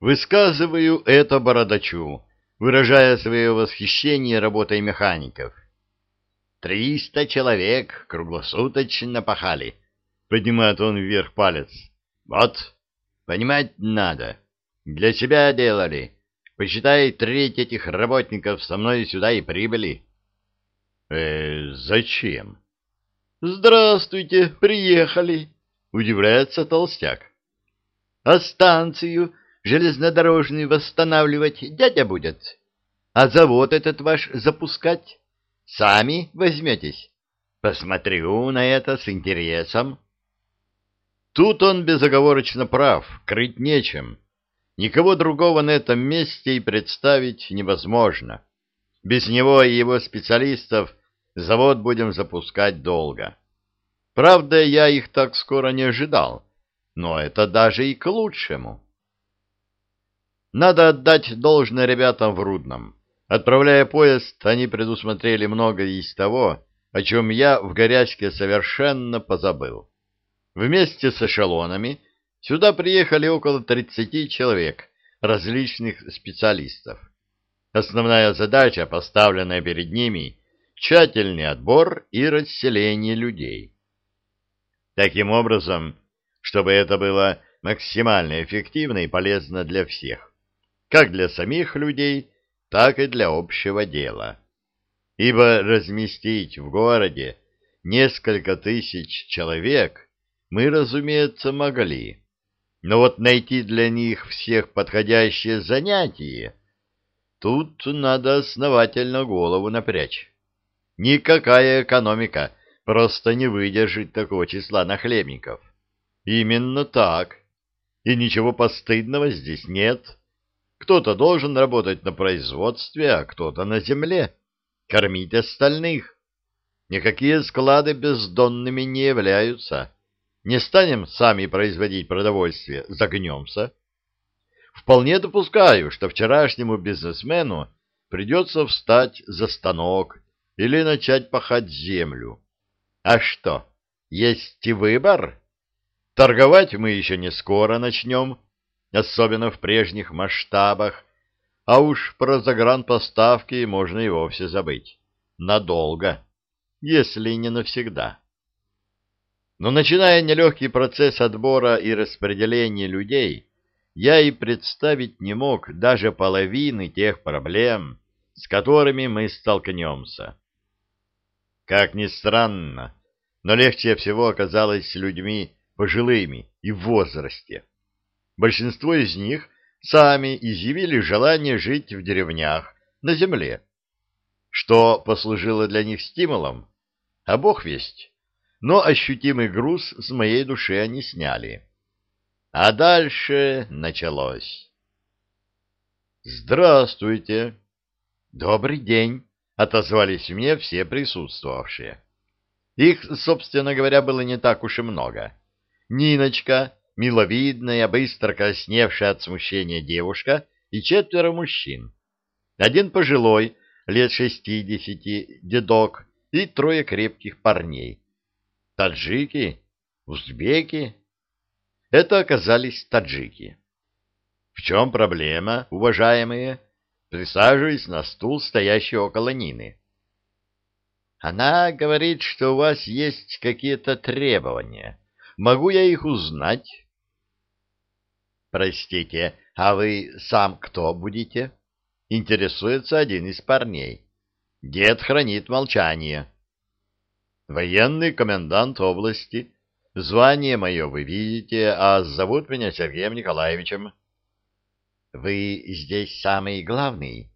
Высказываю это бородачу, выражая свое восхищение работой механиков. «Триста человек круглосуточно пахали», — поднимает он вверх палец. «Вот, понимать надо. Для себя делали. Посчитай, треть этих работников со мной сюда и прибыли». «Э, зачем?» «Здравствуйте, приехали», — удивляется толстяк. «А станцию железнодорожную восстанавливать дядя будет? А завод этот ваш запускать? Сами возьметесь? Посмотрю на это с интересом». Тут он безоговорочно прав, крыть нечем. Никого другого на этом месте и представить невозможно. Без него и его специалистов завод будем запускать долго. Правда, я их так скоро не ожидал, но это даже и к лучшему. Надо отдать должное ребятам в Рудном. Отправляя поезд, они предусмотрели многое из того, о чем я в горячке совершенно позабыл. Вместе с эшелонами сюда приехали около 30 человек, различных специалистов. Основная задача, поставленная перед ними, тщательный отбор и расселение людей. Таким образом, чтобы это было максимально эффективно и полезно для всех, как для самих людей, так и для общего дела. Ибо разместить в городе несколько тысяч человек мы, разумеется, могли. Но вот найти для них всех подходящее занятие, тут надо основательно голову напрячь. Никакая экономика просто не выдержит такого числа нахлебников. Именно так. И ничего постыдного здесь нет. Кто-то должен работать на производстве, а кто-то на земле. Кормить остальных. Никакие склады бездонными не являются. Не станем сами производить продовольствие, загнемся. Вполне допускаю, что вчерашнему бизнесмену придется встать за станок или начать пахать землю. А что, есть и выбор? Торговать мы еще не скоро начнем, особенно в прежних масштабах, а уж про загранпоставки можно и вовсе забыть. Надолго, если не навсегда. Но начиная нелегкий процесс отбора и распределения людей, я и представить не мог даже половины тех проблем, с которыми мы столкнемся. Как ни странно, но легче всего оказалось людьми пожилыми и в возрасте. Большинство из них сами изъявили желание жить в деревнях, на земле. Что послужило для них стимулом? А бог весть. Но ощутимый груз с моей души они сняли. А дальше началось. «Здравствуйте!» «Добрый день!» отозвались мне все присутствовавшие. Их, собственно говоря, было не так уж и много. Ниночка, миловидная, быстро красневшая от смущения девушка и четверо мужчин. Один пожилой, лет шестидесяти, дедок и трое крепких парней. Таджики? Узбеки? Это оказались таджики. В чем проблема, уважаемые? присаживаясь на стул, стоящий около Нины. Она говорит, что у вас есть какие-то требования. Могу я их узнать? Простите, а вы сам кто будете? Интересуется один из парней. Дед хранит молчание. Военный комендант области. Звание мое вы видите, а зовут меня Сергеем Николаевичем. Вы здесь самый главный?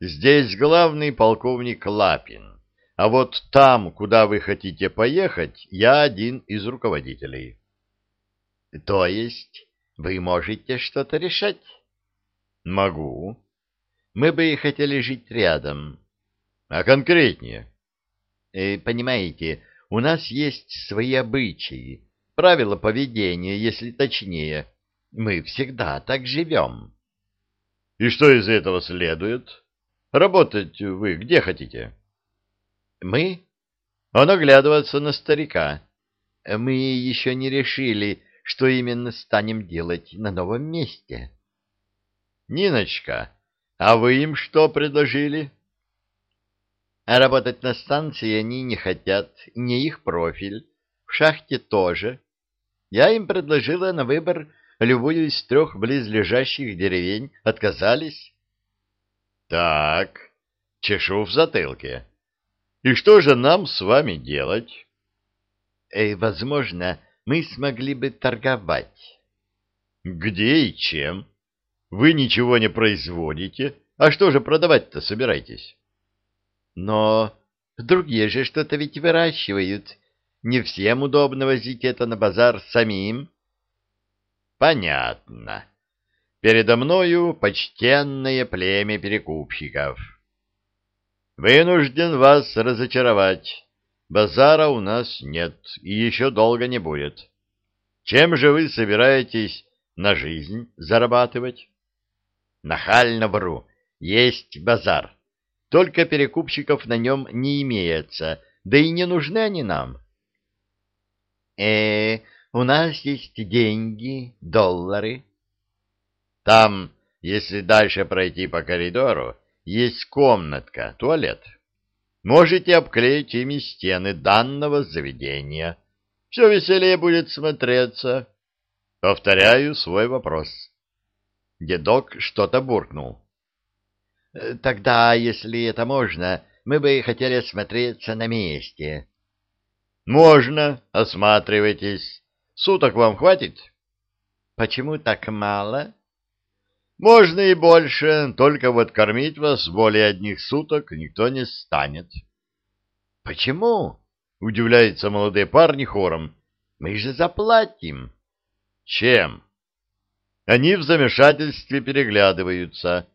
Здесь главный полковник Лапин. А вот там, куда вы хотите поехать, я один из руководителей. То есть вы можете что-то решать? Могу. Мы бы хотели жить рядом. А конкретнее? Э, понимаете, у нас есть свои обычаи, правила поведения, если точнее. Мы всегда так живем. И что из этого следует? Работать вы где хотите? Мы? Он оглядывается на старика. Мы еще не решили, что именно станем делать на новом месте. Ниночка, а вы им что предложили? А работать на станции они не хотят, не их профиль. В шахте тоже. Я им предложила на выбор любую из трех близлежащих деревень. Отказались. Так, чешу в затылке. И что же нам с вами делать? Э, возможно, мы смогли бы торговать. Где и чем? Вы ничего не производите, а что же продавать-то собираетесь? Но другие же что-то ведь выращивают. Не всем удобно возить это на базар самим. Понятно. Передо мною почтенное племя перекупщиков. Вынужден вас разочаровать. Базара у нас нет и еще долго не будет. Чем же вы собираетесь на жизнь зарабатывать? Нахально вру. Есть базар. Только перекупщиков на нем не имеется, да и не нужны они нам. э у нас есть деньги, доллары. Там, если дальше пройти по коридору, есть комнатка, туалет. Можете обклеить ими стены данного заведения. Все веселее будет смотреться. Повторяю свой вопрос. Дедок что-то буркнул. Тогда, если это можно, мы бы хотели осмотреться на месте. Можно, осматривайтесь. Суток вам хватит? Почему так мало? Можно и больше, только вот кормить вас более одних суток никто не станет. Почему? Удивляются молодые парни хором. Мы же заплатим. Чем? Они в замешательстве переглядываются.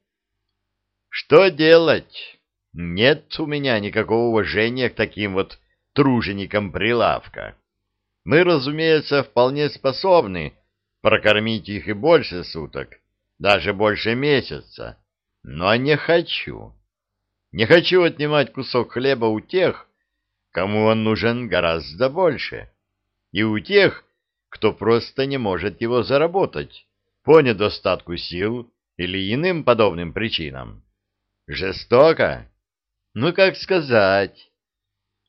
Что делать? Нет у меня никакого уважения к таким вот труженикам прилавка. Мы, разумеется, вполне способны прокормить их и больше суток, даже больше месяца. Но не хочу. Не хочу отнимать кусок хлеба у тех, кому он нужен гораздо больше, и у тех, кто просто не может его заработать по недостатку сил или иным подобным причинам. Жестоко? Ну, как сказать.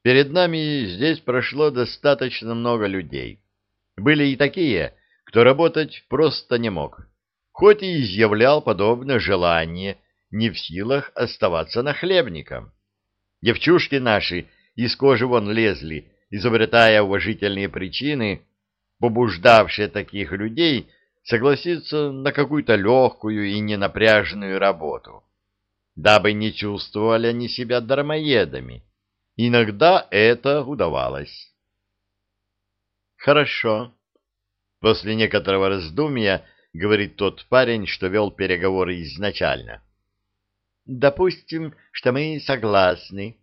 Перед нами здесь прошло достаточно много людей. Были и такие, кто работать просто не мог хоть и изъявлял подобное желание, не в силах оставаться нахлебником. Девчушки наши из кожи вон лезли, изобретая уважительные причины, побуждавшие таких людей согласиться на какую-то легкую и ненапряженную работу, дабы не чувствовали они себя дармоедами. Иногда это удавалось. Хорошо. После некоторого раздумья — говорит тот парень, что вел переговоры изначально. «Допустим, что мы согласны».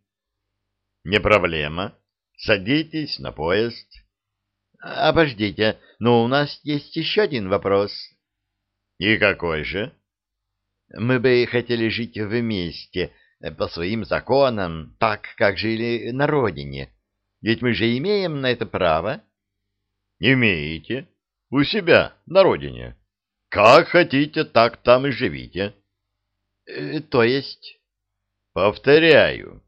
«Не проблема. Садитесь на поезд». «Обождите, но у нас есть еще один вопрос». «И какой же?» «Мы бы хотели жить вместе, по своим законам, так, как жили на родине. Ведь мы же имеем на это право». «Имеете. У себя, на родине». Как хотите, так там и живите. Э, то есть? Повторяю,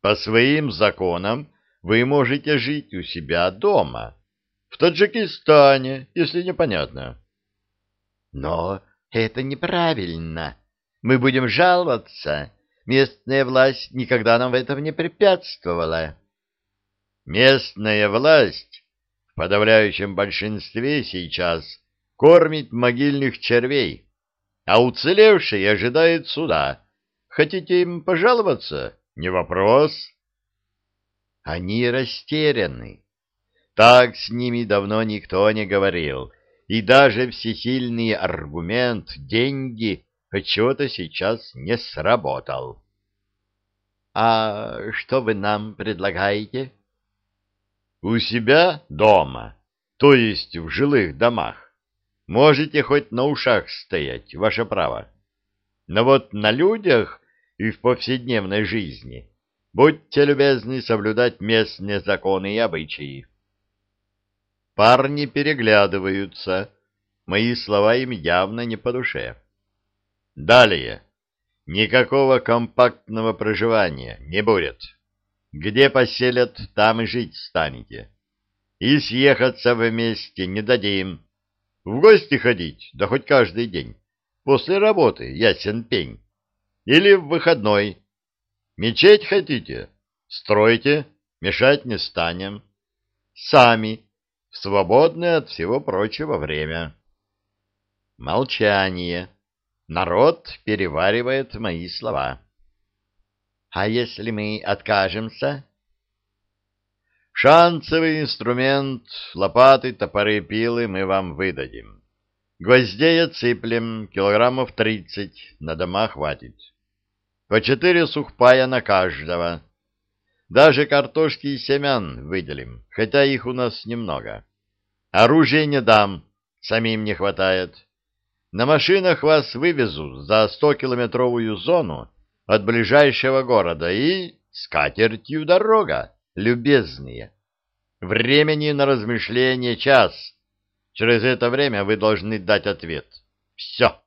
по своим законам вы можете жить у себя дома, в Таджикистане, если непонятно. Но это неправильно. Мы будем жаловаться. Местная власть никогда нам в этом не препятствовала. Местная власть в подавляющем большинстве сейчас кормит могильных червей, а уцелевший ожидает суда. Хотите им пожаловаться? Не вопрос. Они растеряны. Так с ними давно никто не говорил, и даже всесильный аргумент «деньги» отчего-то сейчас не сработал. — А что вы нам предлагаете? — У себя дома, то есть в жилых домах. Можете хоть на ушах стоять, ваше право. Но вот на людях и в повседневной жизни будьте любезны соблюдать местные законы и обычаи. Парни переглядываются, мои слова им явно не по душе. Далее. Никакого компактного проживания не будет. Где поселят, там и жить станете. И съехаться вместе не дадим. В гости ходить, да хоть каждый день. После работы, ясен пень. Или в выходной. Мечеть хотите? Стройте, мешать не станем. Сами, в свободное от всего прочего время. Молчание. Народ переваривает мои слова. А если мы откажемся? Шансовый инструмент, лопаты, топоры, пилы мы вам выдадим. Гвоздей отсыплем, килограммов тридцать, на дома хватит. По четыре сухпая на каждого. Даже картошки и семян выделим, хотя их у нас немного. Оружие не дам, самим не хватает. На машинах вас вывезу за стокилометровую зону от ближайшего города и с катертью дорога, любезные. Времени на размышление час. Через это время вы должны дать ответ. Все.